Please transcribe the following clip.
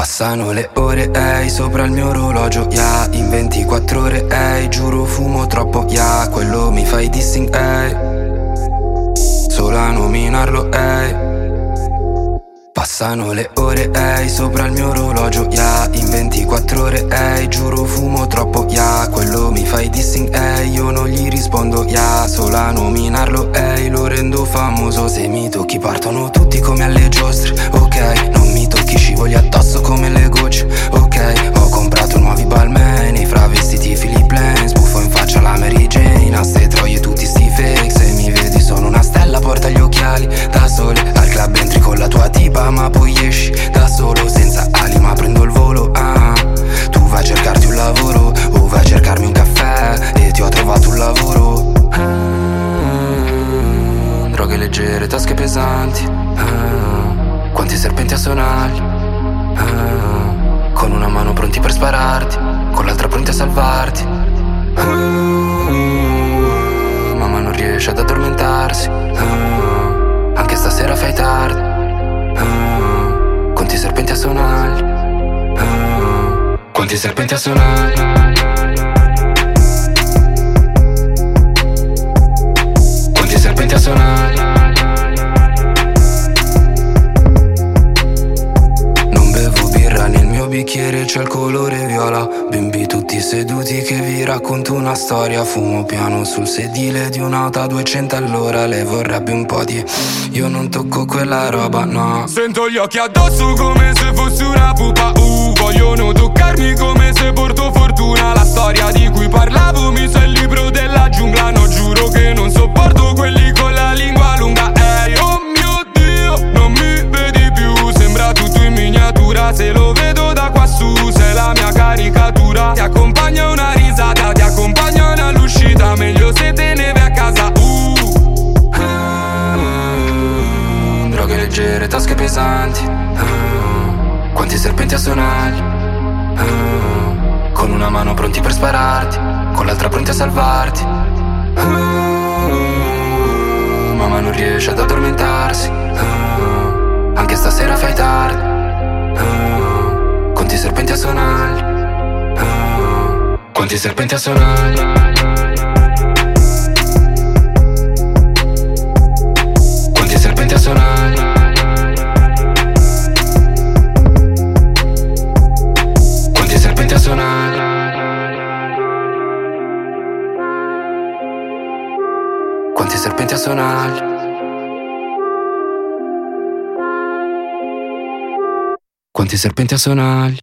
Passano le ore, ehi, sopra il mio orologio, yeah In 24 ore, ehi, giuro fumo troppo, yeah Quello mi fai dissing, ehi. Solo a nominarlo, ehi. Passano le ore, ehi, sopra il mio orologio, yeah In 24 ore, ehi, giuro fumo troppo, yeah Quello mi fai dissing, ehi, io non gli rispondo, yeah Solo a nominarlo, ehi, lo rendo famoso. Se mi tocchi partono tutti come alle giostre, ok Scivoli addosso come le gocce, ok Ho comprato nuovi balmeni, fra vestiti Philip Lane Sbuffo in faccia la Mary Jane, a ste troie tutti sti fake Se mi vedi sono una stella, porta gli occhiali da sole Al club entri con la tua tipa ma poi esci da solo senza ali ma prendo il volo ah. Tu vai a cercarti un lavoro o vai a cercarmi un caffè e ti ho trovato un lavoro ah. Droghe leggere, tasche pesanti ah. Quanti serpenti a sonagli ah. Con una mano pronti per spararti Con l'altra pronti a salvarti ah. Mamma non riesce ad addormentarsi ah. Anche stasera fai tardi Quanti serpenti a sonagli Quanti serpenti a sonagli c'è il colore viola. Bimbi tutti seduti che vi racconto una storia. Fumo piano sul sedile di un'auto a 200 all'ora Lei vorrebbe un po' di... Io non tocco quella roba, no. Sento gli occhi addosso come se fossi una pupa. Uh, Vogliono toccarmi come se porto fortuna. La storia di cui parlavo Ti accompagna una risata Ti accompagna all'uscita Meglio se te ne vai a casa. Uh. Ah, Droghe leggere, tasche pesanti. Ah, Quanti serpenti a sonagli. Ah, Con una mano pronti per spararti Con l'altra pronti a salvarti. Mamma non riesce ad addormentarsi ah, Quanti serpenti a sonagli Quanti serpenti a sonagli Quanti serpenti a sonagli Quanti serpenti a sonagli Quanti serpenti a sonagli